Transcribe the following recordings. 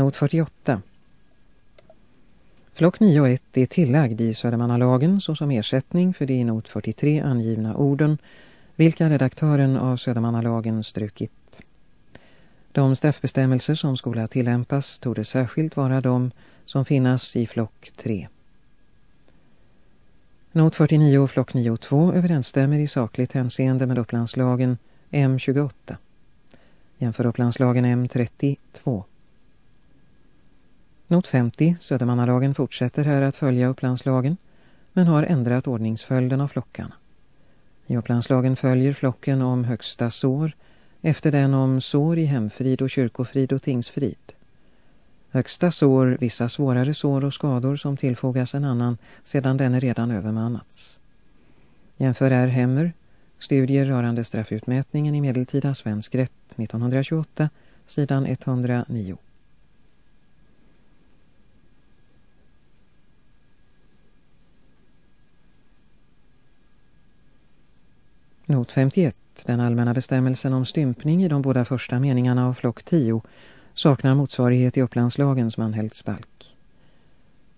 Not 48. Flock 9 och 1 är tillagd i Södermannalagen såsom ersättning för de i not 43 angivna orden, vilka redaktören av Södermannalagen strukit. De straffbestämmelser som skola tillämpas tog det särskilt vara de som finnas i flock 3. Not 49 och flock 9.2 överensstämmer i sakligt hänseende med Upplandslagen M28. Jämför Upplandslagen M32. Not 50, Södermannalagen fortsätter här att följa Upplandslagen men har ändrat ordningsföljden av flockarna. I Upplandslagen följer flocken om högsta sår efter den om sår i hemfrid och kyrkofrid och tingsfrid. Högsta sår, vissa svårare sår och skador som tillfogas en annan sedan den är redan övermannats. Jämför är Hemmer, studier rörande straffutmätningen i medeltida svensk rätt 1928, sidan 109. Not 51, den allmänna bestämmelsen om stympning i de båda första meningarna av flock 10 saknar motsvarighet i Upplandslagens manhältsbalk.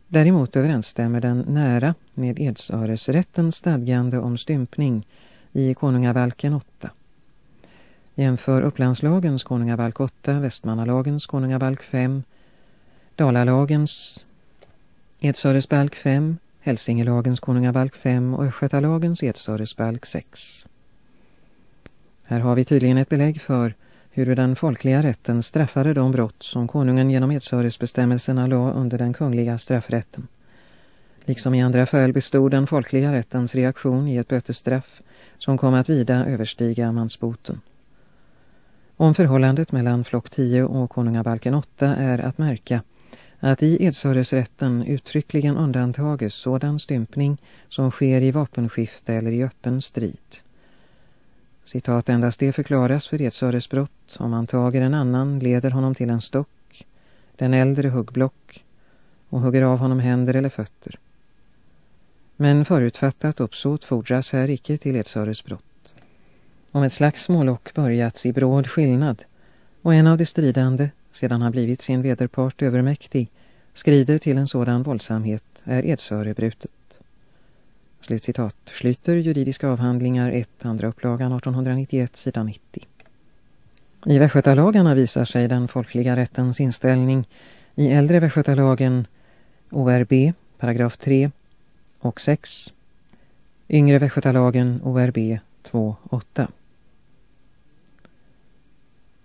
Däremot överensstämmer den nära med Edsöresrättens stadgande om stympning i Konungabalken 8. Jämför Upplandslagens Konungabalk 8, Västmanalagens Konungabalk 5, Dalalagens Edsöresbalk 5, Hälsingelagens Konungabalk 5 och Östgötalagens Edsöresbalk 6. Här har vi tydligen ett belägg för hur den folkliga rätten straffade de brott som konungen genom edsöresbestämmelserna la under den kungliga straffrätten. Liksom i andra fall bestod den folkliga rättens reaktion i ett bötesstraff som kom att vida överstiga mansboten. Om förhållandet mellan flock 10 och konungabalken 8 är att märka att i edsöresrätten uttryckligen undantages sådan stympning som sker i vapenskifte eller i öppen strid. Citat, endast det förklaras för edsöresbrott om han tager en annan, leder honom till en stock, den äldre huggblock och hugger av honom händer eller fötter. Men förutfattat uppsåt fordras här icke till edsöresbrott. Om ett slagsmål och börjats i bråd skillnad och en av de stridande, sedan han blivit sin vederpart övermäktig, skrider till en sådan våldsamhet är edsöre brutet. Slutcitat. Schlyter juridiska avhandlingar 1, andra upplagan 1891, sidan 90. I Västgötalagarna visar sig den folkliga rättens inställning i äldre Västgötalagen ORB, paragraf 3 och 6. Yngre Västgötalagen ORB 2.8.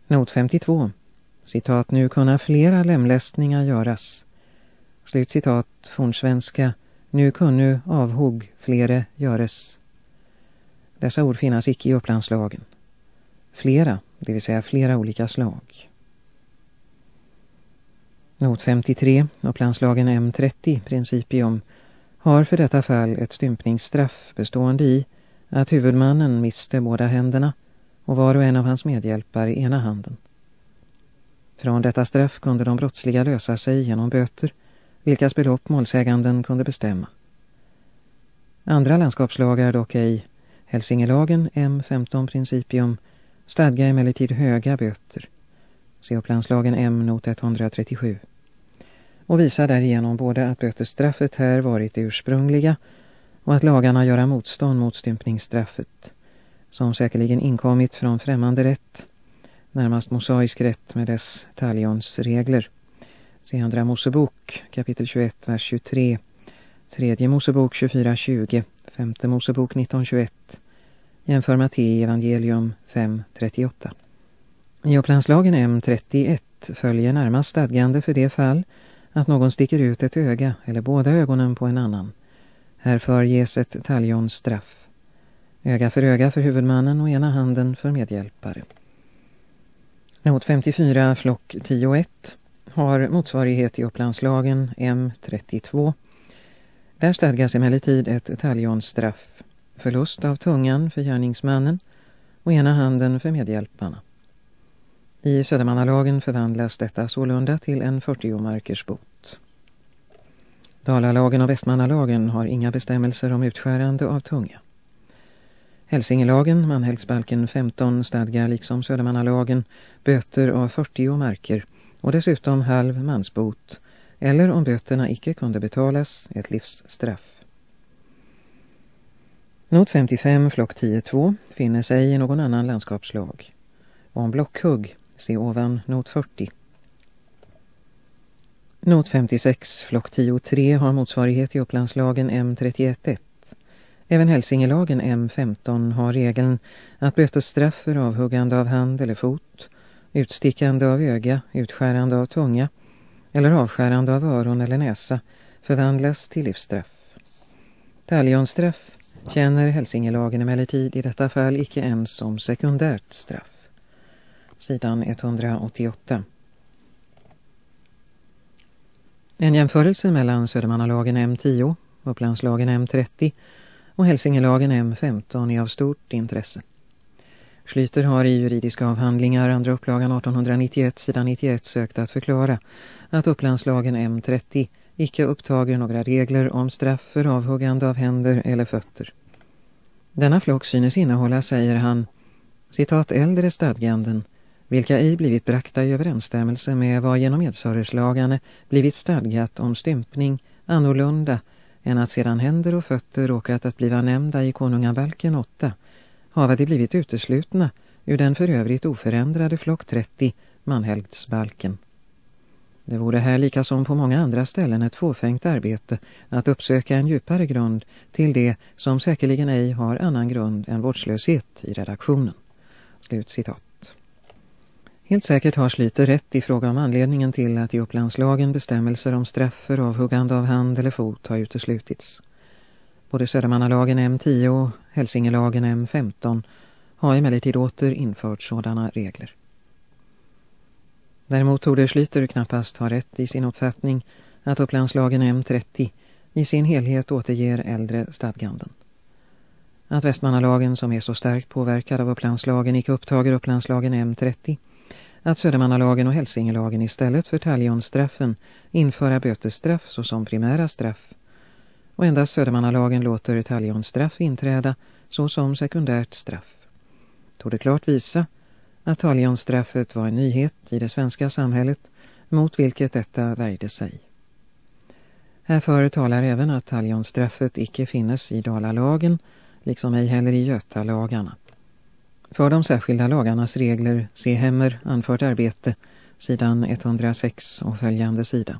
Not 52. Citat, nu kunna flera lämlästningar göras. Slutcitat, fornsvenska nu kunnu avhugg flere göres. Dessa ord finnas icke i upplandslagen. Flera, det vill säga flera olika slag. Not 53, upplandslagen M30, principium, har för detta fall ett stympningsstraff bestående i att huvudmannen miste båda händerna och var och en av hans medhjälpare ena handen. Från detta straff kunde de brottsliga lösa sig genom böter- vilkas belopp målsäganden kunde bestämma. Andra landskapslagar dock ej, Hälsingelagen M15 Principium, stadgar emellertid höga böter, se upplandslagen M not 137, och visar därigenom både att bötesstraffet här varit det ursprungliga och att lagarna göra motstånd mot stympningsstraffet, som säkerligen inkommit från främmande rätt, närmast mosaisk rätt med dess talionsregler. Se andra Mosebok, kapitel 21, vers 23. Tredje Mosebok 24.20. Femte Mosebok 19.21. Jämför Mattei evangelium 5.38. I Upplandslagen M31 följer närmast stadgande för det fall att någon sticker ut ett öga eller båda ögonen på en annan. Härför ges ett taljonsstraff. Öga för öga för huvudmannen och ena handen för medhjälpare. Not 54, flock 10.1 har motsvarighet i Upplandslagen M32. Där stadgas emellertid ett taljonsstraff, förlust av tungan för gärningsmannen och ena handen för medhjälparna. I Södermannalagen förvandlas detta sålunda till en 40-markers bot. Dalalagen och Västmannalagen har inga bestämmelser om utskärande av tunga. Hälsingelagen, manhälsbalken 15, stadgar liksom Södermannalagen böter av 40 marker och dessutom halv mansbot eller om böterna icke kunde betalas ett livsstraff. Not 55 flock 10.2 finner sig i någon annan landskapslag. Om blockhugg, se ovan not 40. Not 56 flock 10.3 har motsvarighet i Upplandslagen M31.1. Även Hälsingelagen M15 har regeln att bötesstraff för avhuggande av hand eller fot, utstickande av öga, utskärande av tunga eller avskärande av öron eller näsa förvandlas till livsstraff. Taljonstraff känner Hälsingelagen emellertid i detta fall icke ens som sekundärt straff. Sidan 188. En jämförelse mellan Södermannalagen M10, Upplandslagen M30 och Hälsingelagen M15 är av stort intresse. Schlyter har i juridiska avhandlingar andra upplagan 1891 sidan 91 sökt att förklara att Upplandslagen M30 icke upptager några regler om straff för avhuggande av händer eller fötter. Denna flock synes innehålla, säger han, citat äldre stadganden, vilka ej blivit brakta i överensstämmelse med vad genom edsöreslagane blivit stadgat om stympning annorlunda än att sedan händer och fötter råkat att bliva nämnda i konungabalken 8 hava de blivit uteslutna ur den för övrigt oförändrade flock 30 manhelgdsbalken. Det vore här lika som på många andra ställen ett fåfängt arbete att uppsöka en djupare grund till det som säkerligen ej har annan grund än vårdslöshet i redaktionen. Slut citat. Helt säkert har Slyter rätt i fråga om anledningen till att i upplandslagen bestämmelser om straff för avhuggande av hand eller fot har uteslutits. Både Södermannalagen M10 och Hälsingelagen M15 har emellertid åter infört sådana regler. Däremot tog det Schlyter knappast ha rätt i sin uppfattning att Upplandslagen M30 i sin helhet återger äldre stadganden. Att Västmannalagen som är så starkt påverkad av Upplandslagen icke upptager Upplandslagen M30 att Södermannalagen och Hälsingelagen istället för taljonstraffen införa bötesstraff såsom primära straff och endast Södermannalagen låter talionstraff inträda såsom sekundärt straff. Tog det klart visa att talionstraffet var en nyhet i det svenska samhället mot vilket detta värjde sig. Härför talar även att talionstraffet icke finnes i Dalalagen liksom ej heller i Götalagarna. För de särskilda lagarnas regler se Hemmer anfört arbete sidan 106 och följande sida.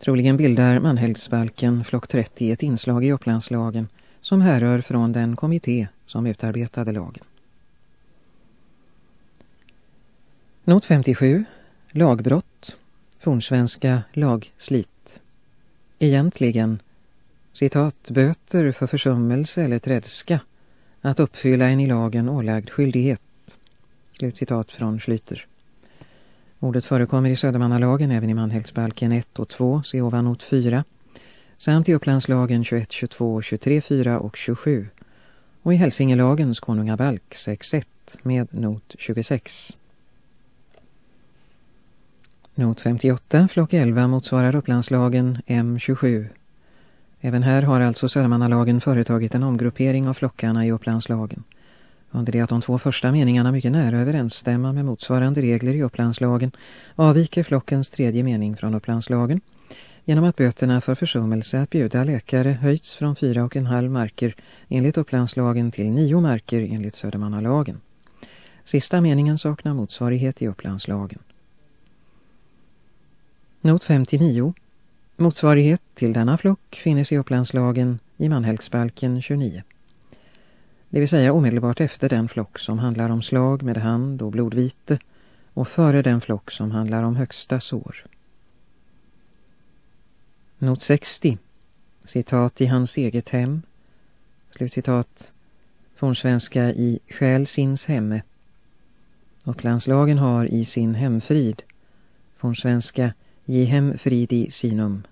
Troligen bildar Manhällsbalken, flock 30 ett inslag i Upplandslagen som härrör från den kommitté som utarbetade lagen. Not 57. Lagbrott. Fornsvenska lagslit. Egentligen, citat, böter för försummelse eller trädska att uppfylla en i lagen ålagd skyldighet. Slutcitat från Schlyter. Ordet förekommer i Södermannalagen även i Manhällsbalken 1 och 2, se ovan not 4, samt i Upplandslagen 21, 22, 23, 4 och 27 och i Hälsingelagens konungabalk 6.1 med not 26. Not 58, flock 11 motsvarar Upplandslagen M27. Även här har alltså Södermannalagen företagit en omgruppering av flockarna i Upplandslagen. Under det att de två första meningarna mycket nära överensstämmer med motsvarande regler i Upplandslagen avviker flockens tredje mening från Upplandslagen genom att böterna för försummelse att bjuda läkare höjts från fyra och en halv marker enligt Upplandslagen till nio marker enligt Södermannalagen. Sista meningen saknar motsvarighet i Upplandslagen. Not 59. Motsvarighet till denna flock finnes i Upplandslagen i Manhälsbalken 29 det vill säga omedelbart efter den flock som handlar om slag med hand och blodvite och före den flock som handlar om högsta sår. Not 60. Citat i hans eget hem. Slutcitat Fornsvenska i själ sins hemme. Upplandslagen har i sin hemfrid. fornsvenska, svenska ge hem i sinum.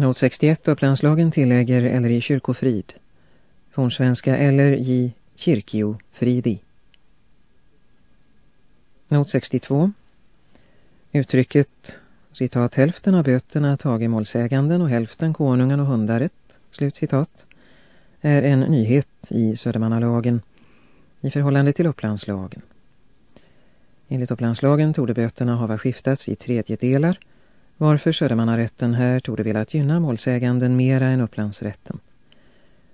Not 61 Upplandslagen tillägger eller i kyrkofrid. Fornsvenska eller i kirkio fridi. Not 62. Uttrycket citat hälften av böterna tager målsäganden och hälften konungen och hundaret. Slut citat. är en nyhet i Södermannalagen i förhållande till Upplandslagen. Enligt Upplandslagen torde böterna ha skiftats i tredjedelar varför Södermannarätten här torde velat gynna målsäganden mera än Upplandsrätten.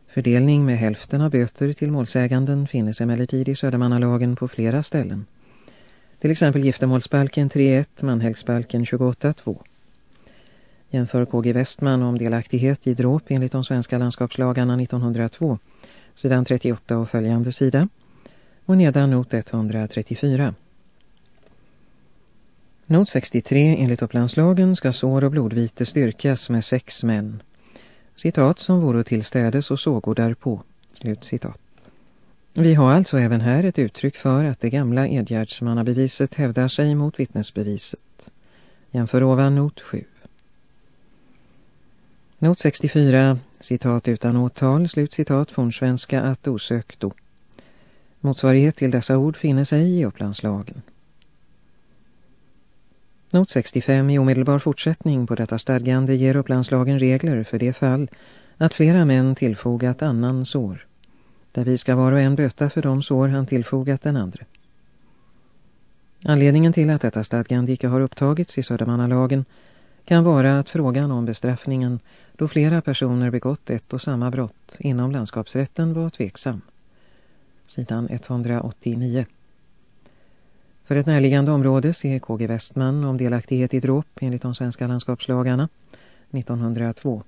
Fördelning med hälften av böter till målsäganden finnes emellertid i Södermannalagen på flera ställen. Till exempel giftermålsbalken 3.1, manhällsbalken 28.2. Jämför KG Westman om delaktighet i dråp enligt de svenska landskapslagarna 1902, sidan 38 och följande sida, och nedan not 134. Not 63 enligt upplandslagen ska sår och blodvite styrkas med sex män. Citat som vore tillstädes och sågor därpå. Slut citat. Vi har alltså även här ett uttryck för att det gamla edgärdsmannabeviset hävdar sig mot vittnesbeviset. Jämför ovan not 7. Not 64, citat utan åtal, slut citat från svenska att osökto. Motsvarighet till dessa ord finner sig i upplandslagen. Not 65 i omedelbar fortsättning på detta stadgande ger upplandslagen regler för det fall att flera män tillfogat annan sår, där vi ska var och en böta för de sår han tillfogat den andra. Anledningen till att detta stadgande icke har upptagits i Södermannalagen kan vara att frågan om bestraffningen då flera personer begått ett och samma brott inom landskapsrätten var tveksam. Sidan 189. För ett närliggande område ser KG Westman om delaktighet i dråp enligt de svenska landskapslagarna 1902.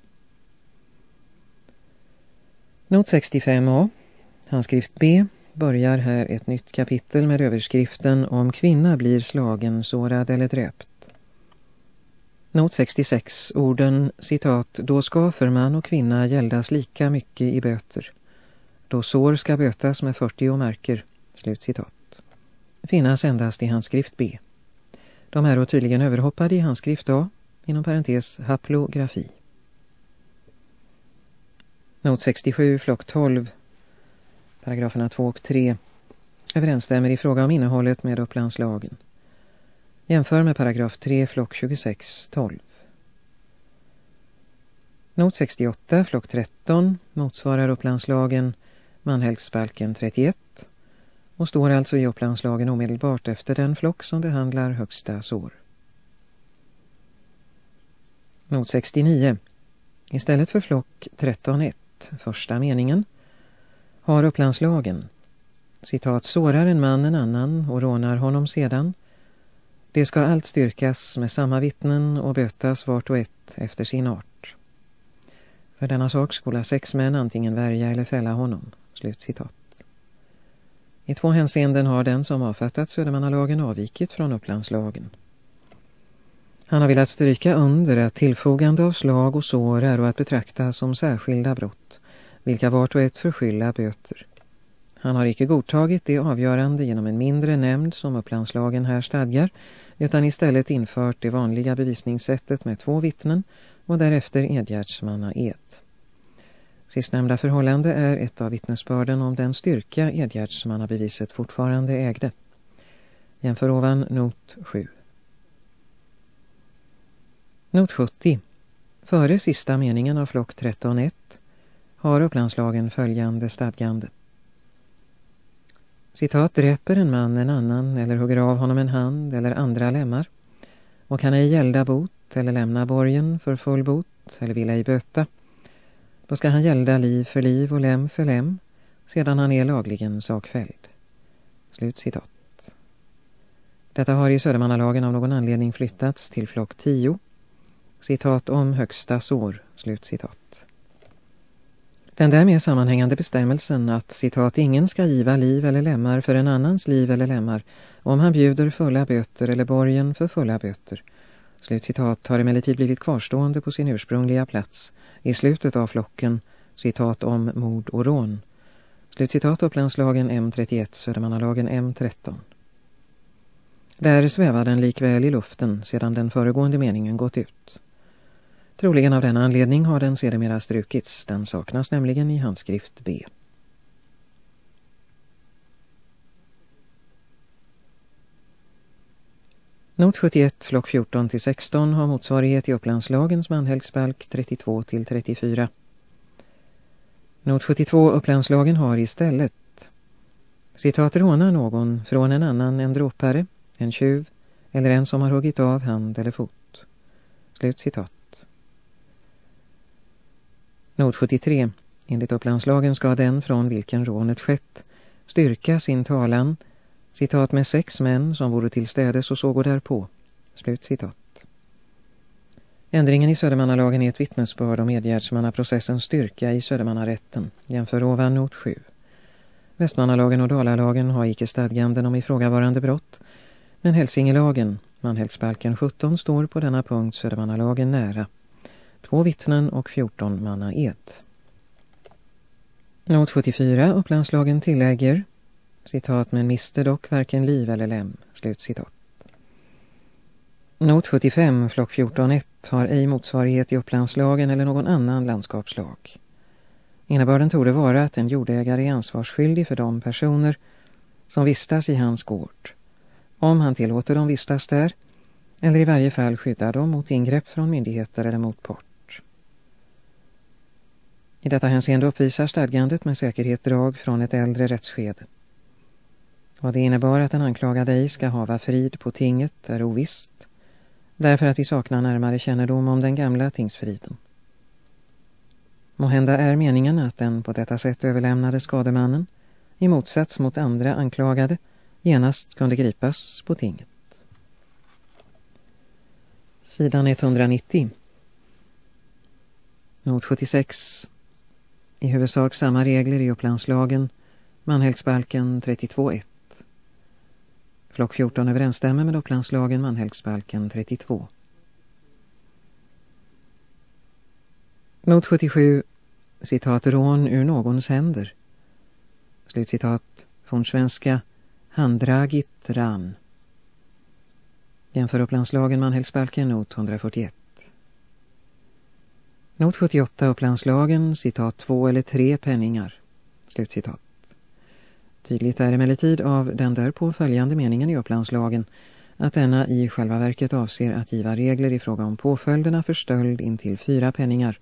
Not 65a, handskrift B, börjar här ett nytt kapitel med överskriften om kvinna blir slagen, sårad eller dräpt. Not 66, orden, citat, då ska för man och kvinna gäldas lika mycket i böter. Då sår ska bötas med 40 märker, slut citat finnas endast i handskrift B. De är tydligen överhoppade i handskrift A, inom parentes haplografi. Not 67, flock 12, paragraferna 2 och 3 överensstämmer i fråga om innehållet med upplandslagen. Jämför med paragraf 3, flock 26, 12. Not 68, flock 13 motsvarar upplandslagen manhälsbalken 31 och står alltså i upplandslagen omedelbart efter den flock som behandlar högsta sår. Not 69. Istället för flock 13.1, första meningen, har upplandslagen citat sårar en man en annan och rånar honom sedan. Det ska allt styrkas med samma vittnen och bötas vart och ett efter sin art. För denna sak skola sex män antingen värja eller fälla honom. Slut citat. I två hänseenden har den som avfattat Södermannalagen avvikit från Upplandslagen. Han har velat stryka under att tillfogande av slag och sår är att betrakta som särskilda brott, vilka vart och ett förskylla böter. Han har icke godtagit det avgörande genom en mindre nämnd som Upplandslagen här stadgar, utan istället infört det vanliga bevisningssättet med två vittnen och därefter edgärdsmanna ed. Sistnämnda förhållande är ett av vittnesbörden om den styrka Edgärdsmannabeviset fortfarande ägde. Jämför ovan not 7. Not 70. Före sista meningen av flock 13.1 har upplandslagen följande stadgande. Citat dräper en man en annan eller hugger av honom en hand eller andra lemmar och kan ej gälda bot eller lämna borgen för full bot eller vill ej böta då ska han gälda liv för liv och lem för lem sedan han är lagligen sakfälld. Slut citat. Detta har i Södermannalagen av någon anledning flyttats till flock 10. Citat om högsta sår. Slut citat. Den därmed sammanhängande bestämmelsen att citat ingen ska giva liv eller lemmar för en annans liv eller lemmar om han bjuder fulla böter eller borgen för fulla böter. Slutcitat har emellertid blivit kvarstående på sin ursprungliga plats i slutet av flocken citat om mord och rån. Slutcitat Upplandslagen M31, Södermannalagen M13. Där svävar den likväl i luften sedan den föregående meningen gått ut. Troligen av denna anledning har den sedermera strukits, den saknas nämligen i handskrift B. Not 71, flock 14 till 16 har motsvarighet i Upplandslagens manhällsbalk 32 till 34. Not 72 upplandslagen har istället citat råna någon från en annan en dråpare, en tjuv eller en som har huggit av hand eller fot. Slut citat. Not 73. Enligt upplandslagen ska den från vilken rånet skett styrka sin talan citat med sex män som vore till städes och såg därpå. Slut citat. Ändringen i Södermannalagen är ett vittnesbörd om edgärdsmannaprocessens styrka i Södermannarätten. Jämför ovan not 7. Västmannalagen och Dalalagen har icke stadganden om ifrågavarande brott, men Hälsingelagen, manhälsbalken 17, står på denna punkt Södermannalagen nära. Två vittnen och 14 manna ed. Not 74, Upplandslagen tillägger, citat, men miste dock varken liv eller lem, slut citat. Not 75, flock 14.1 har ej motsvarighet i upplandslagen eller någon annan landskapslag. Innebörden tog det vara att en jordägare är ansvarsskyldig för de personer som vistas i hans gård, om han tillåter dem vistas där, eller i varje fall skyddar dem mot ingrepp från myndigheter eller mot port. I detta hänseende uppvisar stadgandet med säkerhet drag från ett äldre rättsskede. Vad det innebar att den anklagade ej ska hava frid på tinget är ovisst, därför att vi saknar närmare kännedom om den gamla tingsfriden. Måhända är meningen att den på detta sätt överlämnade skademannen, i motsats mot andra anklagade, genast kunde gripas på tinget. Sidan 190 Not 76 I huvudsak samma regler i upplandslagen, manhälsbalken 32.1 Block 14 överensstämmer med Upplandslagen Manhälsbalken 32. Not 77, citat rån ur någons händer. Slutcitat från svenska handdragit ran. Jämför Upplandslagen Manhälsbalken not 141. Not 78 Upplandslagen, citat två eller tre penningar. Slutcitat. Tydligt är emellertid av den därpå följande meningen i upplandslagen att denna i själva verket avser att giva regler i fråga om påföljderna för stöld intill fyra penningar.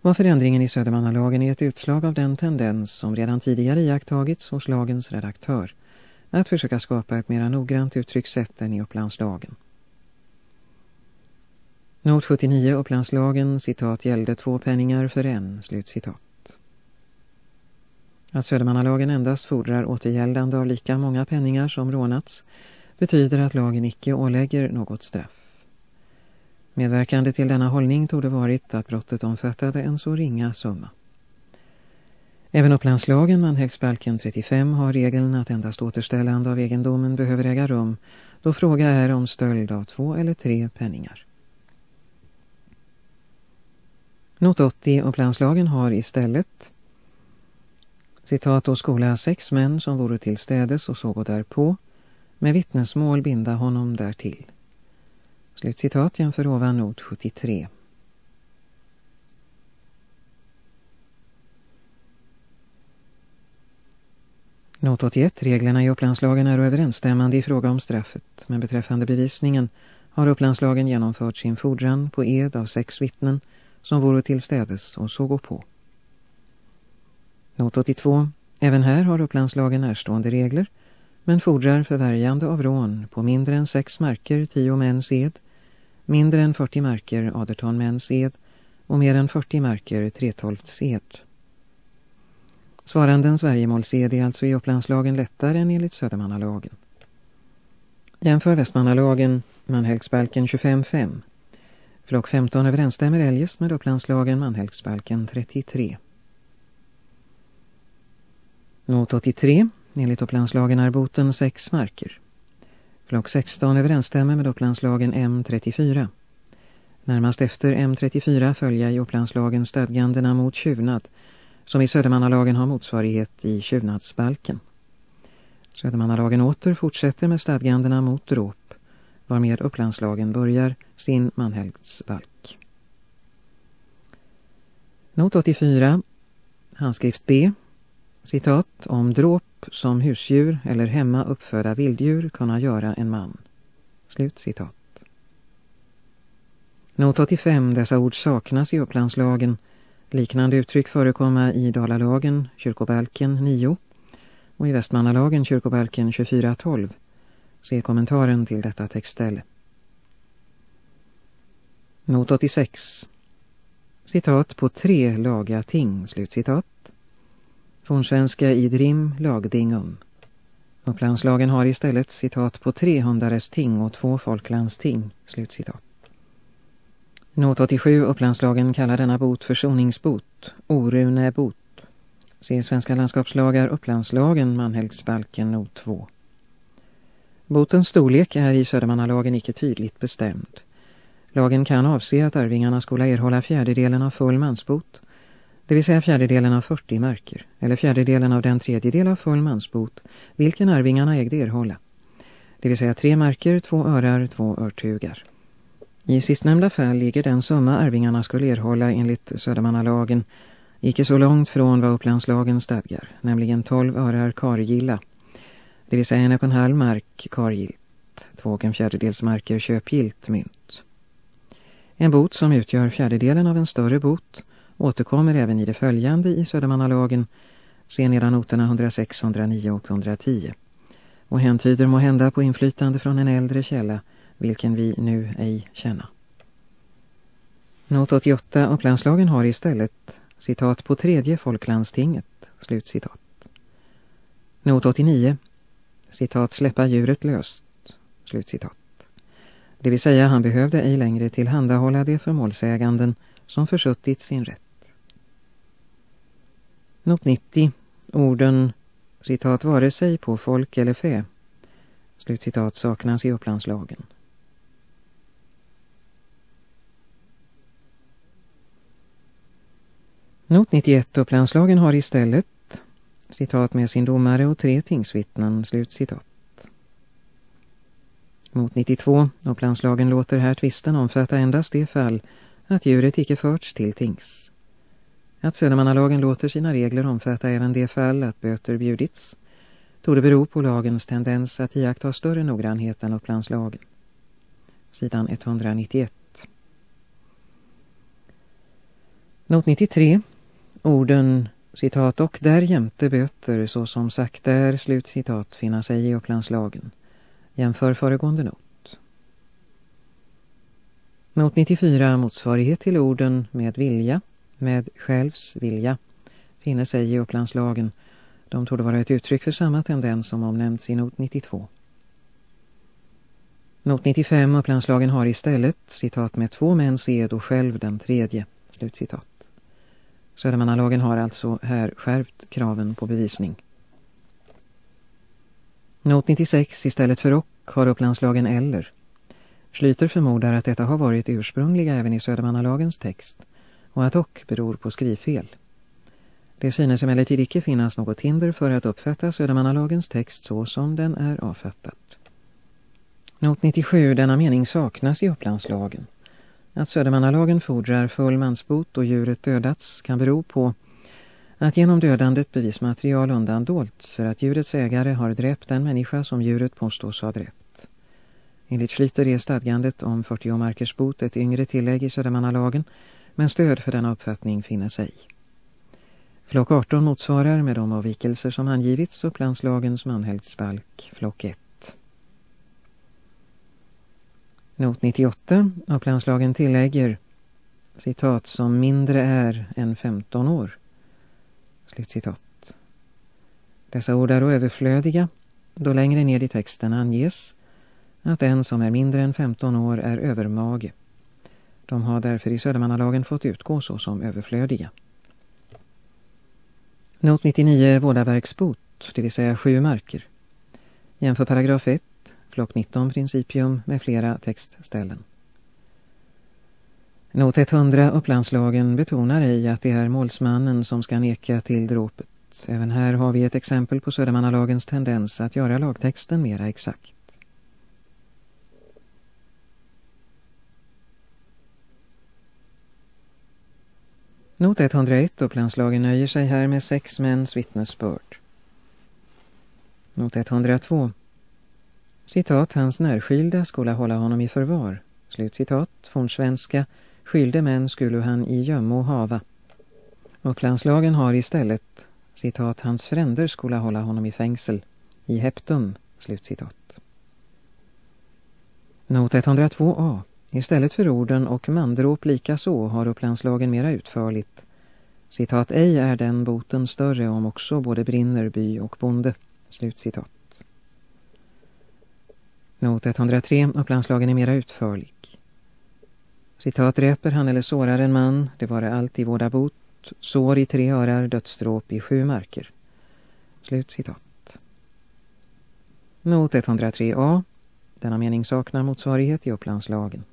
Vad förändringen i Södermannalagen är ett utslag av den tendens som redan tidigare iakttagits hos lagens redaktör att försöka skapa ett mera noggrant uttryckssätt än i upplandslagen. Not 79 upplandslagen, citat, gällde två penningar för en, slutcitat. Att Södermannalagen endast fordrar återgäldande av lika många penningar som rånats betyder att lagen icke ålägger något straff. Medverkande till denna hållning tog det varit att brottet omfattade en så ringa summa. Även upplandslagen, manhägsbalken 35, har regeln att endast återställande av egendomen behöver äga rum då fråga är om stöld av två eller tre penningar. Not 80 upplandslagen har istället Citat och skola sex män som vore till städes och såg därpå, med vittnesmål binda honom därtill. Slutcitat jämför ovan not 73. Not 81. Reglerna i upplandslagen är överensstämmande i fråga om straffet, men beträffande bevisningen har upplandslagen genomfört sin fordran på ed av sex vittnen som vore till städes och såg på. Not 82. Även här har upplandslagen närstående regler, men fordrar förvärjande av rån på mindre än sex marker tio mäns ed, mindre än 40 marker aderton mäns ed och mer än 40 marker tretolfts ed. Svarandens Sverigemålsed är alltså i upplandslagen lättare än enligt Södermannalagen. Jämför Västmannalagen, Manhälsbalken 25.5. Flock 15 överensstämmer eljest med upplandslagen Manhälksbalken 33. Not 83. Enligt Upplandslagen är boten sex marker. Flock 16 överensstämmer med Upplandslagen M34. Närmast efter M34 följer i Upplandslagen stadgandena mot tjuvnad som i Södermannalagen har motsvarighet i tjuvnadsbalken. Södermannalagen åter fortsätter med stadgandena mot dråp varmed Upplandslagen börjar sin manhelgdsbalk. Not 84. Handskrift B citat, om dråp som husdjur eller hemma uppföda vilddjur kunna göra en man. Slut citat. Not 85, dessa ord saknas i upplandslagen, Liknande uttryck förekomma i Dalalagen, kyrkobalken 9 och i Västmannalagen, kyrkobalken 24.12. Se kommentaren till detta textställe. Not 86. Citat på tre laga ting, slutcitat. Fornsvenska idrim lagdingum. Upplandslagen har istället citat på tre hundares ting och två folklandsting, slutcitat. Not 87 Upplandslagen kallar denna bot försoningsbot, orunebot. Se Svenska landskapslagar Upplandslagen, Manhälsbalken, not 2. Botens storlek är i Södermannalagen icke tydligt bestämd. Lagen kan avse att arvingarna skulle erhålla fjärdedelen av full mansbot, det vill säga fjärdedelen av 40 marker, eller fjärdedelen av den tredjedel av full mansbot, vilken arvingarna ägde erhålla. Det vill säga tre marker, två örar, två örtugar. I sistnämnda fall ligger den summa arvingarna skulle erhålla enligt Södermannalagen icke så långt från vad Upplandslagen stadgar, nämligen 12 örar kargilla, det vill säga en och en halv mark kargilt, två och en fjärdedels marker köpgilt mynt. En bot som utgör fjärdedelen av en större bot återkommer även i det följande i Södermannalagen, se nedan noterna 106, 109 och 110, och häntyder må hända på inflytande från en äldre källa, vilken vi nu ej känna. Not 88 Upplandslagen har istället citat på tredje folklandstinget, slut citat. Not 89 citat släppa djuret löst, slut citat. Det vill säga han behövde ej längre tillhandahålla det för målsäganden som försuttit sin rätt. Not 90 orden citat vare sig på folk eller fä, slutcitat saknas i Upplandslagen. Not 91 Upplandslagen har istället citat med sin domare och tre tingsvittnen, slutcitat. Mot 92 Upplandslagen låter här tvisten omfatta endast det fall att djuret icke förts till tings. Att Södermannalagen låter sina regler omfatta även det fall att böter bjudits tog det bero på lagens tendens att iaktta större noggrannhet än Upplandslagen. Sidan 191. Not 93 Orden citat och där jämte böter så som sagt där slut citat finna sig i Upplandslagen. Jämför föregående not. Not 94 motsvarighet till orden med vilja, med självs vilja finner sig i Upplandslagen. De torde vara ett uttryck för samma tendens som omnämnts i not 92. Not 95 Upplandslagen har istället citat med två män sed och själv den tredje. Slutcitat. Södermannalagen har alltså här skärpt kraven på bevisning. Not 96 istället för och har Upplandslagen eller. Schlyter förmodar att detta har varit ursprungliga även i Södermannalagens text och att och beror på skrivfel. Det synes emellertid icke finnas något hinder för att uppfatta Södermannalagens text så som den är avfattad. Not 97, denna mening saknas i Upplandslagen. Att Södermannalagen fordrar full mansbot och djuret dödats kan bero på att genom dödandet bevismaterial undandolts för att djurets ägare har dräpt den människa som djuret påstås ha dräpt. Enligt Schlyter är stadgandet om 40 markers bot ett yngre tillägg i Södermannalagen, men stöd för denna uppfattning finner sig. Flock 18 motsvarar med de avvikelser som angivits Upplandslagens manhältsbalk flock 1. Not 98, Upplandslagen tillägger citat som mindre är än 15 år. Slutcitat. Dessa ord är överflödiga då längre ned i texten anges att den som är mindre än 15 år är övermage. De har därför i Södermannalagen fått utgå så som överflödiga. Not 99 vårdaverksbot, det vill säga sju marker. Jämför paragraf 1, flock 19 principium med flera textställen. Not 100 Upplandslagen betonar i att det är målsmannen som ska neka till dråpet. Även här har vi ett exempel på Södermannalagens tendens att göra lagtexten mera exakt. Not 101 Upplandslagen nöjer sig här med sex mäns vittnesbörd. Not 102 Citat, hans närskilda skulle hålla honom i förvar. Slut citat, från svenska. Skylde män skulle han i gömmo hava. Upplandslagen har istället, citat, hans fränder skola hålla honom i fängsel, i heptum, slutcitat. Not 102a. Istället för orden och mandråp lika så har upplandslagen mera utförligt. Citat, ej är den boten större om också både brinner by och bonde. Slutcitat. Not 103. Upplandslagen är mera utförlig. Citat, räper han eller sårar en man, det var allt i vårda bot, sår i tre örar, dödsdråp i sju marker. Slut citat. Not 103a. Denna mening saknar motsvarighet i Upplandslagen.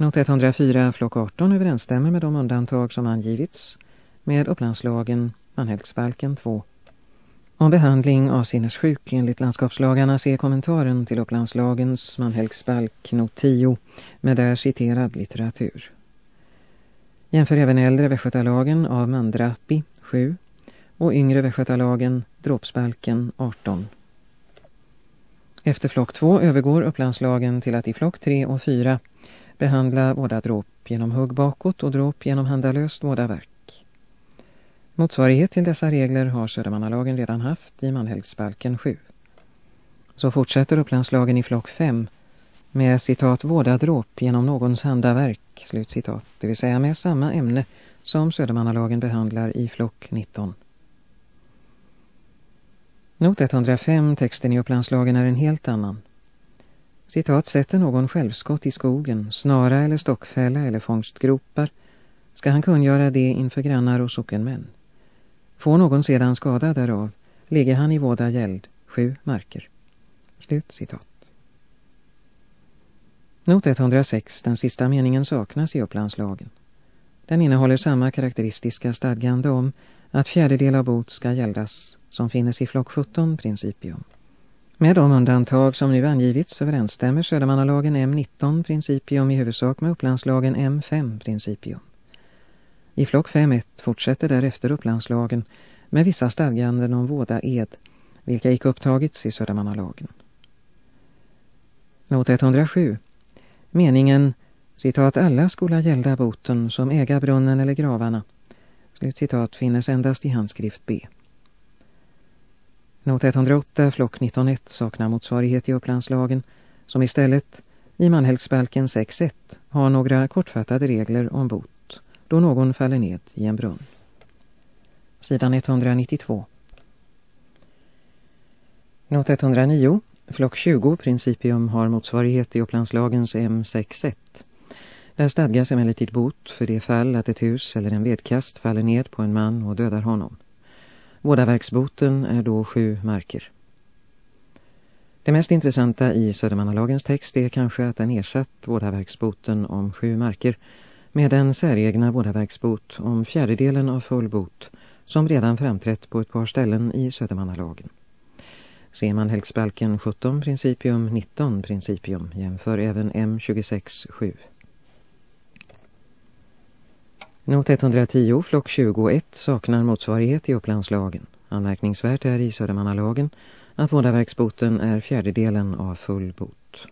Not 104 flock 18 överensstämmer med de undantag som angivits med Upplandslagen, Manhältsbalken 2. Om behandling av sinnessjuk enligt landskapslagarna ser kommentaren till Upplandslagens Manhältsbalk not 10 med där citerad litteratur. Jämför även äldre Västgötalagen av Mandrapi 7 och yngre Västgötalagen Dråpsbalken 18. Efter flock 2 övergår Upplandslagen till att i flock 3 och 4 behandla båda dråp genom hugg bakåt och dråp genom handalöst båda verk. Motsvarighet till dessa regler har Södermannalagen redan haft i Manhällsbalken 7. Så fortsätter Upplandslagen i flock 5 med citat vårda dråp genom någons handaverk, slutcitat, det vill säga med samma ämne som Södermannalagen behandlar i flock 19. Not 105, texten i Upplandslagen är en helt annan. Citat, sätter någon självskott i skogen, snara eller stockfälla eller fångstgropar, ska han kungöra det inför grannar och sockenmän. Får någon sedan skada därav, ligger han i våda gäld, sju marker. Slut citat. Not 106, den sista meningen saknas i Upplandslagen. Den innehåller samma karaktäristiska stadgande om att fjärdedel av bot ska gäldas som finnes i flock 17 principium. Med de undantag som nu angivits överensstämmer Södermannalagen M19 principium i huvudsak med Upplandslagen M5 principium. I flock 5.1 fortsätter därefter Upplandslagen med vissa stadganden om våda ed, vilka gick upptagits i Södermannalagen. Not 107. Meningen, citat, alla skola gälda boten som äga brunnen eller gravarna. Slutcitat finnes endast i handskrift B. Not 108, flock 19.1 saknar motsvarighet i Upplandslagen som istället i Manhälsbalken 6.1 har några kortfattade regler om bot då någon faller ned i en brunn. Sidan 192. Not 109, flock 20 principium har motsvarighet i Upplandslagens M6.1. Där stadgas emellertid bot för det fall att ett hus eller en vedkast faller ned på en man och dödar honom. Vådaverksboten är då sju marker. Det mest intressanta i Södermannalagens text är kanske att den ersatt vådaverksboten om sju marker med den säregna vådaverksbot om fjärdedelen av full bot som redan framträtt på ett par ställen i Södermannalagen. Ser man Helgsbalken 17 principium 19 principium jämför även M26 7. Not 110, flock 21, saknar motsvarighet i Upplandslagen. Anmärkningsvärt är i Södermannalagen att vårdaverksboten är fjärdedelen av full bot.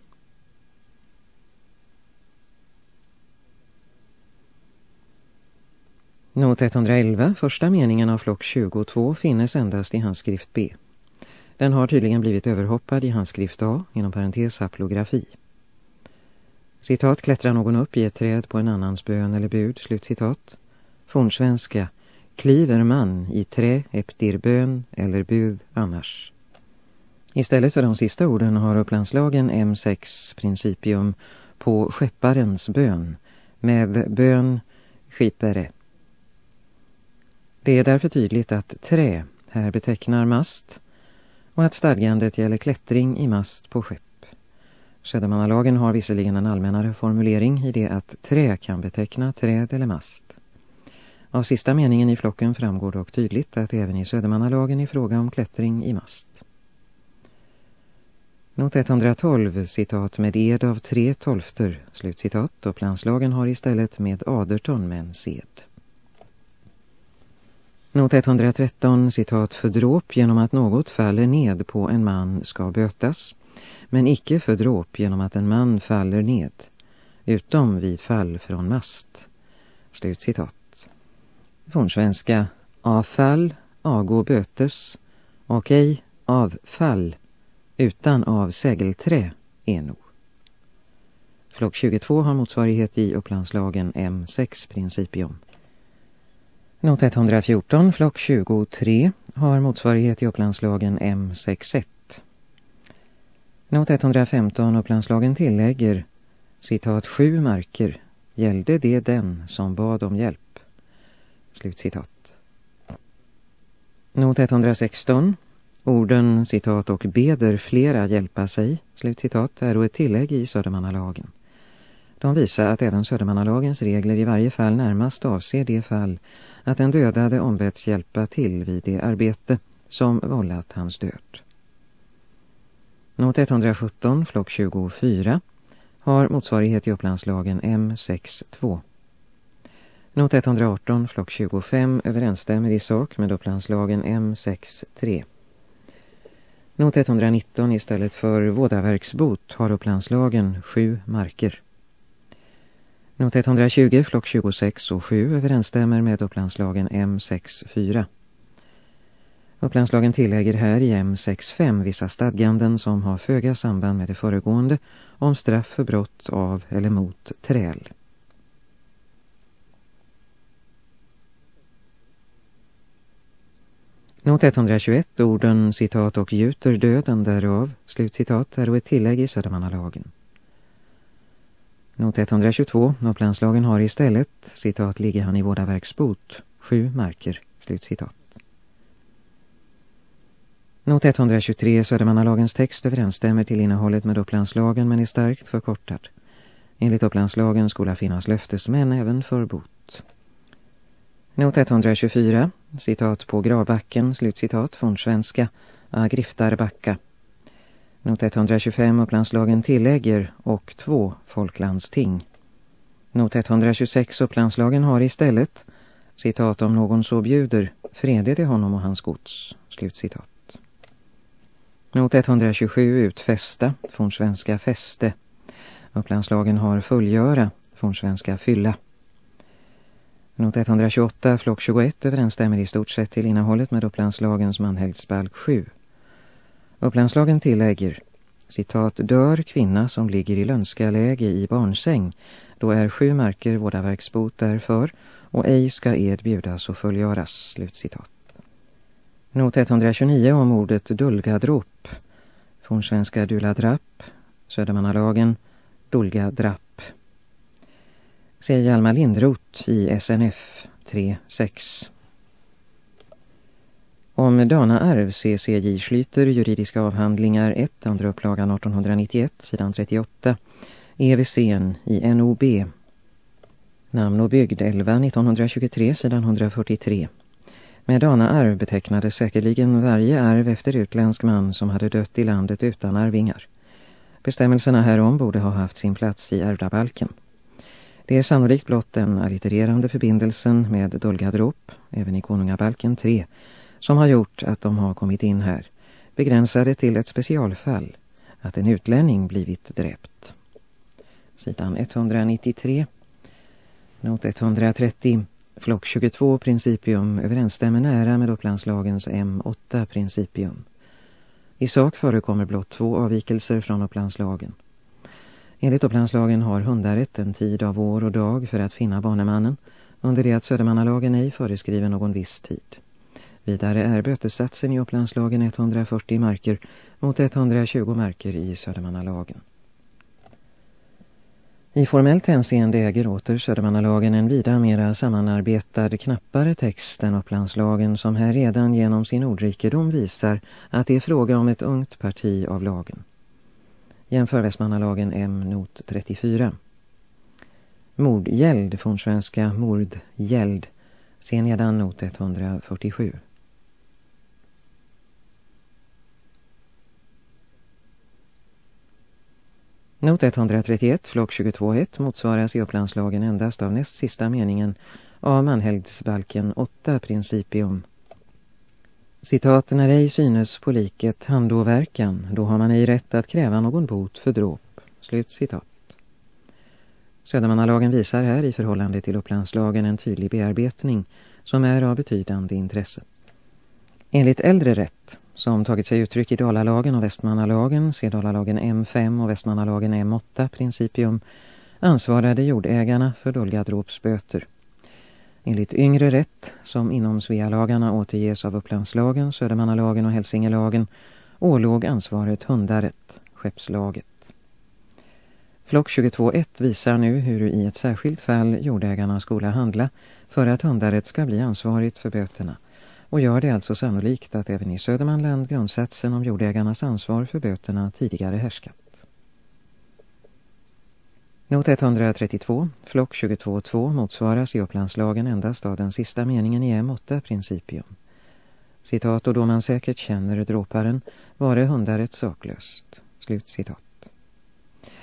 Not 111, första meningen av flock 22, finnes endast i handskrift B. Den har tydligen blivit överhoppad i handskrift A, inom parentes haplografi. Citat klättrar någon upp i ett träd på en annans bön eller bud, slutcitat. Fornsvenska, kliver man i trä, eptirbön eller bud annars. Istället för de sista orden har Upplandslagen M6 principium på skepparens bön med bön skipere. Det är därför tydligt att trä här betecknar mast och att stadgandet gäller klättring i mast på skepp. Södermannalagen har visserligen en allmännare formulering i det att trä kan beteckna träd eller mast. Av sista meningen i flocken framgår dock tydligt att även i Södermannalagen är fråga om klättring i mast. Not 112, citat med ed av tre tolfter, slutcitat, och planslagen har istället med aderton men sed. Not 113, citat, för dråp genom att något faller ned på en man ska bötas men icke för dråp genom att en man faller ned, utom vid fall från mast. Slutcitat. Fornsvenska avfall, avgå bötes och ej avfall utan av segelträ eno. Flock 22 har motsvarighet i upplandslagen M6 principium. Not 114, flock 23, har motsvarighet i upplandslagen M61. Not 115, upplandslagen tillägger citat sju marker gällde det den som bad om hjälp. Slutcitat. Not 116, orden citat och beder flera hjälpa sig, slutcitat, är då ett tillägg i Södermannalagen. De visar att även Södermannalagens regler i varje fall närmast avser det fall att den dödade ombetts hjälpa till vid det arbete som vållat hans död. Not 117, flock 24, har motsvarighet i upplandslagen M62. Not 118, flock 25, överensstämmer i sak med upplandslagen M63. Not 119 istället för vådaverksbot har upplandslagen 7 marker. Not 120, flock 26 och 7 överensstämmer med upplandslagen M64. Upplandslagen tillägger här i M65 vissa stadganden som har föga samband med det föregående om straff för brott av eller mot träl. Not 121, orden citat och gjuter döden därav, slutcitat, är då ett tillägg i Södermannalagen. Not 122, Upplandslagen har istället, citat, ligger han i vårdaverksbot, sju marker, slutcitat. Not 123, Södermannalagens text överensstämmer till innehållet med Upplandslagen men är starkt förkortad. Enligt Upplandslagen skulle finnas löftesmän även för bot. Not 124, citat på gravbacken, slutcitat, från svenska, Agriftarbacka. Not 125 Upplandslagen tillägger och två folklandsting. Not 126 Upplandslagen har istället, citat om någon så bjuder, frede det honom och hans gods, slutcitat. Not 127 utfästa, från svenska fäste. Upplandslagen har fullgöra, från svenska fylla. Not 128, flock 21 överensstämmer i stort sett till innehållet med Upplandslagens manhällsbalk 7. Upplandslagen tillägger, citat, dör kvinna som ligger i lönskaläge i barnsäng, då är sju marker vårdaverksbot därför, och ej ska ed bjudas och fullgöras, slutcitat. Not 129 om ordet dulgadrop, från svenska duladrapp, Södermannalagen, dulgadrapp. Se Hjalmar Lindroth i SNF 3.6. Om Dana Arv CCJ Schlyter juridiska avhandlingar 1, andra upplagan 1891, sidan 38. EVC'n i NOB. Namn och bygd 11, 1923, sidan 143. Med Dana Arv betecknades säkerligen varje arv efter utländsk man som hade dött i landet utan arvingar. Bestämmelserna härom borde ha haft sin plats i ärvdabalken. Det är sannolikt blott den allitererande förbindelsen med Dolgadrop, även i konungabalken 3, som har gjort att de har kommit in här, begränsade till ett specialfall, att en utlänning blivit dräpt. Sidan 193, not 130, flock 22 principium överensstämmer nära med Upplandslagens M8 principium. I sak förekommer blott två avvikelser från Upplandslagen. Enligt Upplandslagen har hundaret en tid av år och dag för att finna banemannen, under det att Södermannalagen ej föreskriver någon viss tid. Vidare är bötesatsen i Upplandslagen 140 marker mot 120 marker i Södermannalagen. I formellt hänseende äger åter Södermannalagen en vida mera sammanarbetad, knappare text än Upplandslagen som här redan genom sin ordrikedom visar att det är fråga om ett ungt parti av lagen. Jämför Västmannalagen M not 34. Mordgäld från svenska mordgäld, se nedan not 147. Not 131, flock 22.1 motsvaras i upplandslagen endast av näst sista meningen av manhelgdsbalken 8 principium. Citat, när ej synes på liket handåverkan, då har man ej rätt att kräva någon bot för dråp. Slut citat. Södermannalagen visar här i förhållande till Upplandslagen en tydlig bearbetning som är av betydande intresse. Enligt äldre rätt, som tagit sig uttryck i Dalalagen och Västmannalagen, se Dalalagen M5 och Västmannalagen M8 principium, ansvarade jordägarna för dåligadråpsböter. Enligt yngre rätt, som inom Svealagarna återges av Upplandslagen, Södermannalagen och Hälsingelagen, ålåg ansvaret hundaret, skeppslaget. Flock 22.1 visar nu hur i ett särskilt fall jordägarna skola handla för att hundaret ska bli ansvarigt för böterna och gör det alltså sannolikt att även i Södermanland grundsatsen om jordägarnas ansvar för böterna tidigare härskat. Not 132, flock 22.2 motsvaras i Upplandslagen endast av den sista meningen i M8 principium. Citat, och då man säkert känner dråparen var det hundaret saklöst. Slut citat.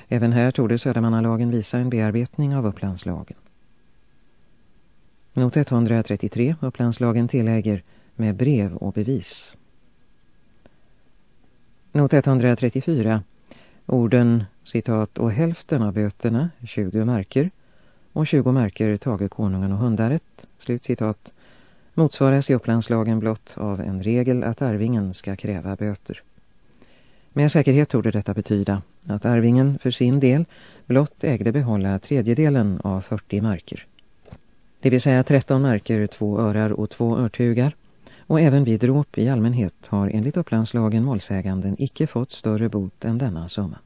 Även här tog Södermannalagen visa en bearbetning av Upplandslagen. Not 133, Upplandslagen tillägger med brev och bevis. Not 134, orden citat och hälften av böterna, 20 marker, och 20 marker tage konungen och hundaret, slut citat, motsvaras i Upplandslagen blott av en regel att arvingen ska kräva böter. Med säkerhet tog detta betyda att arvingen för sin del blott ägde behålla tredjedelen av 40 marker. Det vill säga 13 marker, två örar och två örtugar. Och även vid dråp i allmänhet har enligt upplandslagen målsäganden icke fått större bot än denna summa.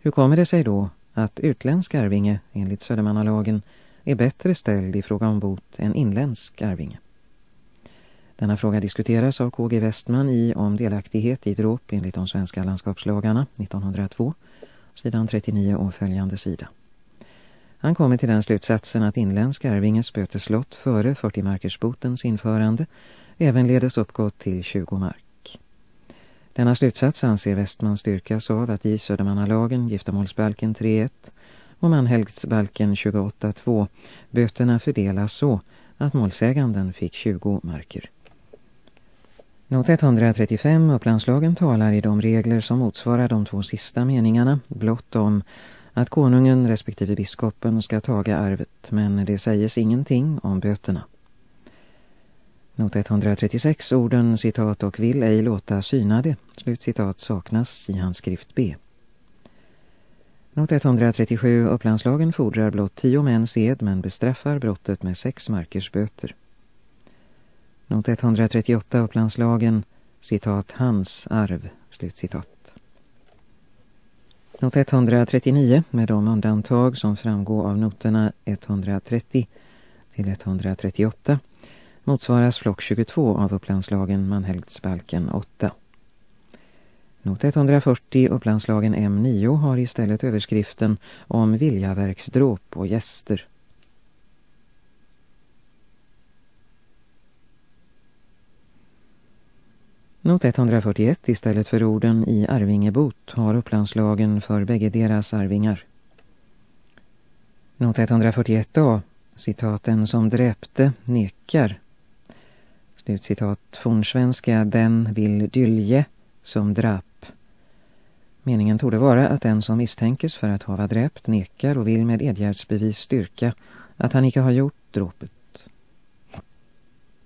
Hur kommer det sig då att utländsk arvinge enligt Södermannalagen är bättre ställd i fråga om bot än inländsk arvinge? Denna fråga diskuteras av KG Westman i Om delaktighet i dråp enligt de svenska landskapslagarna 1902, sidan 39 och följande sida. Han kommer till den slutsatsen att inländsk Arvinges böteslott före 40 markersbotens införande även ledes uppgått till 20 mark. Denna slutsats anser Westman styrkas av att i Södermannalagen, giftermålsbalken 3.1 och Manhelgdsbalken 28.2 böterna fördelas så att målsäganden fick 20 marker. Not 135 Upplandslagen talar i de regler som motsvarar de två sista meningarna blott om att konungen respektive biskopen ska taga arvet men det sägs ingenting om böterna. Not 136 orden citat och vill ej låta syna det, slutcitat saknas i hans skrift B. Not 137 Upplandslagen fordrar blott tio mäns ed men bestraffar brottet med sex markers böter. Not 138 Upplandslagen, citat hans arv, slutcitat. Not 139 med de undantag som framgår av noterna 130 till 138 motsvaras flock 22 av Upplandslagen Manhelgtsbalken 8. Not 140 Upplandslagen M9 har istället överskriften om viljaverksdråp och gäster. Not 141 istället för orden i Arvingebot har upplandslagen för bägge deras arvingar. Not 141a, citaten som dräpte nekar. Slutcitat, fornsvenska, den vill dylje som drap. Meningen torde vara att den som misstänkes för att hava dräpt nekar och vill med edgärdsbevis styrka att han icke har gjort dråpet.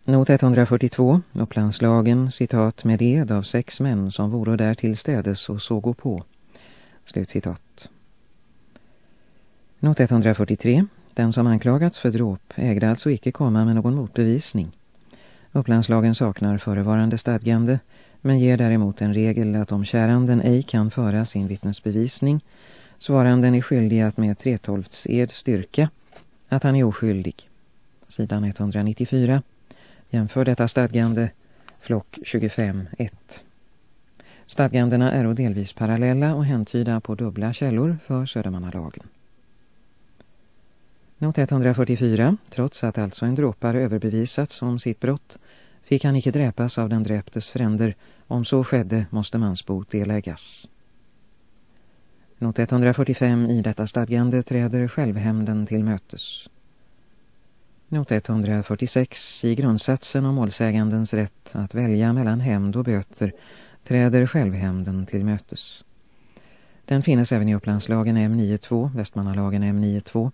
Not 142, Upplandslagen, citat med ed av sex män som vore där tillstädes och såg på. Slut citat. Not 143, den som anklagats för dråp ägde alltså icke komma med någon motbevisning. Upplandslagen saknar förevarande stadgande, men ger däremot en regel att om käranden ej kan föra sin vittnesbevisning, svaranden är skyldig att med tretolfts ed styrka att han är oskyldig. Sidan 194. Jämför detta stadgande flock 25.1. Stadgandena är delvis parallella och häntyda på dubbla källor för Södermannalagen. Not 144, trots att alltså en dråpare överbevisats om sitt brott, fick han icke dräpas av den dräptes fränder. Om så skedde måste mansbot deläggas. Not 145 i detta stadgande träder självhämnden till mötes. Not 146 i grundsatsen om målsägandens rätt att välja mellan hämnd och böter träder självhämnden till mötes. Den finnes även i Upplandslagen M92, Västmanalagen M92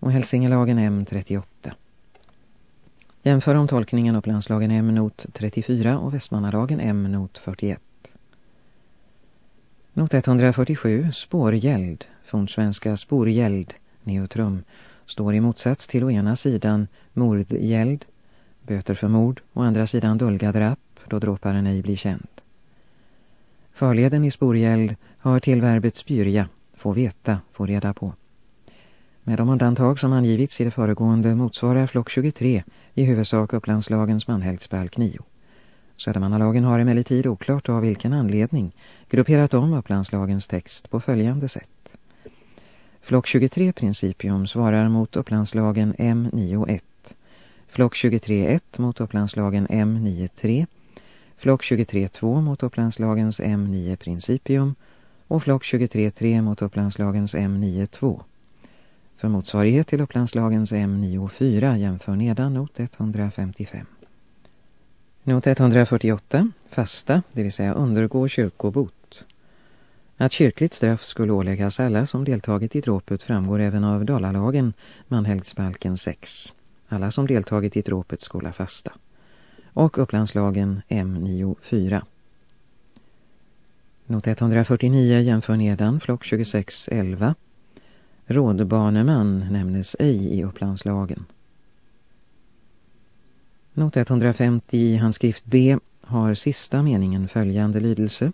och Hälsingelagen M38. Jämför om tolkningen Upplandslagen M-not 34 och Västmanalagen M-not 41. Not 147, spårgäld, fornsvenska sporgäld, neutrum, står i motsats till å ena sidan mordgäld, böter för mord, å andra sidan dulgad rapp, då dråparen ej blir känd. Förleden i sporgäld hör till verbet spyrja, få veta, få reda på. Med de undantag som angivits i det föregående motsvarar flock 23 i huvudsak Upplandslagens manhältsbalk 9. Södermannalagen har emellertid oklart av vilken anledning grupperat om Upplandslagens text på följande sätt. Flock 23 principium svarar mot Upplandslagen M91, flock 23.1 mot Upplandslagen M93, flock 23.2 mot Upplandslagens M9 principium och flock 23.3 mot Upplandslagens M92. För motsvarighet till Upplandslagens M94 jämför nedan not 155. Not 148, fasta, det vill säga undergå kyrkobot. Att kyrkligt straff skulle åläggas alla som deltagit i dråpet framgår även av Dalalagen, manhelgdsbalken 6. Alla som deltagit i dråpet skola fasta. Och Upplandslagen M94. Not 149 jämför nedan, flock 2611. Rådbaneman nämnes ej i Upplandslagen. Not 150 i handskrift B har sista meningen följande lydelse.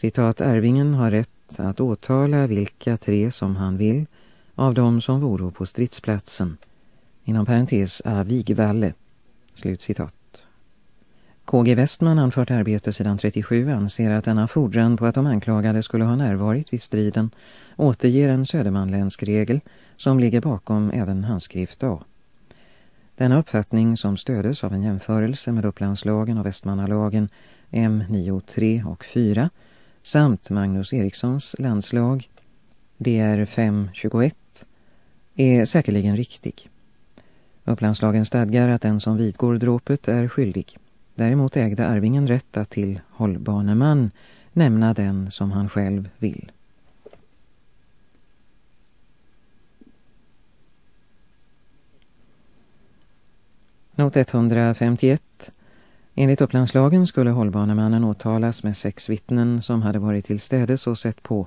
Citat, Ärvingen har rätt att åtala vilka tre som han vill av dem som voro på stridsplatsen. Inom parentes A. Vigvalle. Slut citat. KG Westman anfört arbete sidan 37 anser att denna fordran på att de anklagade skulle ha närvarit vid striden återger en södermanländsk regel som ligger bakom även handskrift A. Denna uppfattning som stödes av en jämförelse med Upplandslagen och Västmanalagen M93 och 4 samt Magnus Erikssons landslag DR 521 är säkerligen riktig. Upplandslagen stadgar att den som vidgår dråpet är skyldig. Däremot ägde Arvingen rätt att till hållbaneman nämna den som han själv vill. Not 151. Enligt upplandslagen skulle hållbanemannen åtalas med sex vittnen som hade varit till städes och sett på.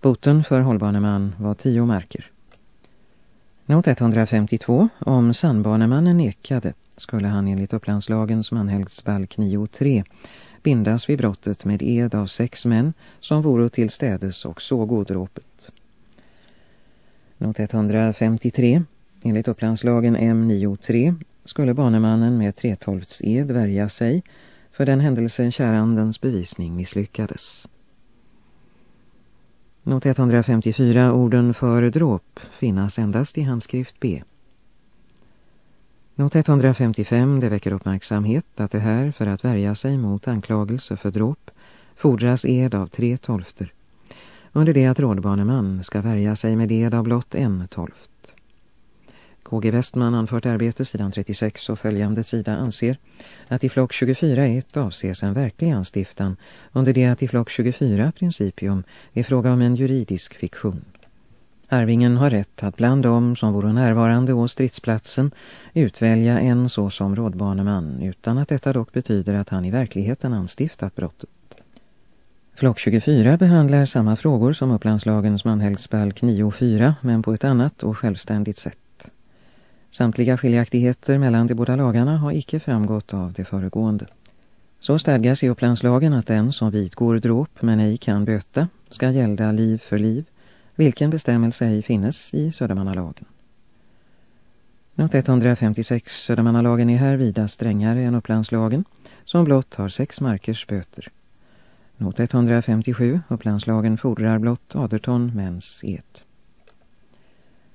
Boten för hållbaneman var tio marker. Not 152. Om sandbanemannen nekade skulle han enligt upplandslagens manhelgdsbalk 9.3 bindas vid brottet med ed av sex män som vore till städes och såg ådråpet. Not 153. Enligt upplandslagen M9.3 skulle banemannen med tretolfts ed värja sig för den händelse kärandens bevisning misslyckades. Not 154 orden för dråp finnas endast i handskrift B. Not 155 det väcker uppmärksamhet att det här för att värja sig mot anklagelse för dråp fordras ed av tre tolfter under det att rådbaneman ska värja sig med ed av blott en tolft. KG Westman anfört arbete sidan 36 och följande sida anser att i flock 24.1 avses en verklig anstiftan under det att i flock 24 principium är fråga om en juridisk fiktion. Arvingen har rätt att bland dem som vore närvarande å stridsplatsen utvälja en så som rådbaneman utan att detta dock betyder att han i verkligheten anstiftat brottet. Flock 24 behandlar samma frågor som Upplandslagens manhällsbalk 9.4 men på ett annat och självständigt sätt. Samtliga skiljaktigheter mellan de båda lagarna har icke framgått av det föregående. Så stadgas i upplandslagen att den som vidgår dråp men ej kan böta ska gälda liv för liv, vilken bestämmelse ej finnes i Södermannalagen. Not 156 Södermannalagen är här vida strängare än upplandslagen, som blott har sex markers böter. Not 157 upplandslagen fordrar blott 18 mäns ed.